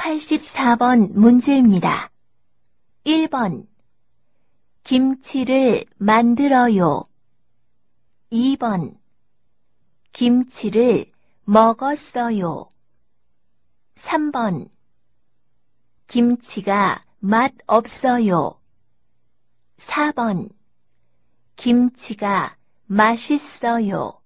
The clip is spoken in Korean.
84번 문제입니다. 1번 김치를 만들어요. 2번 김치를 먹었어요. 3번 김치가 맛 없어요. 4번 김치가 맛있어요.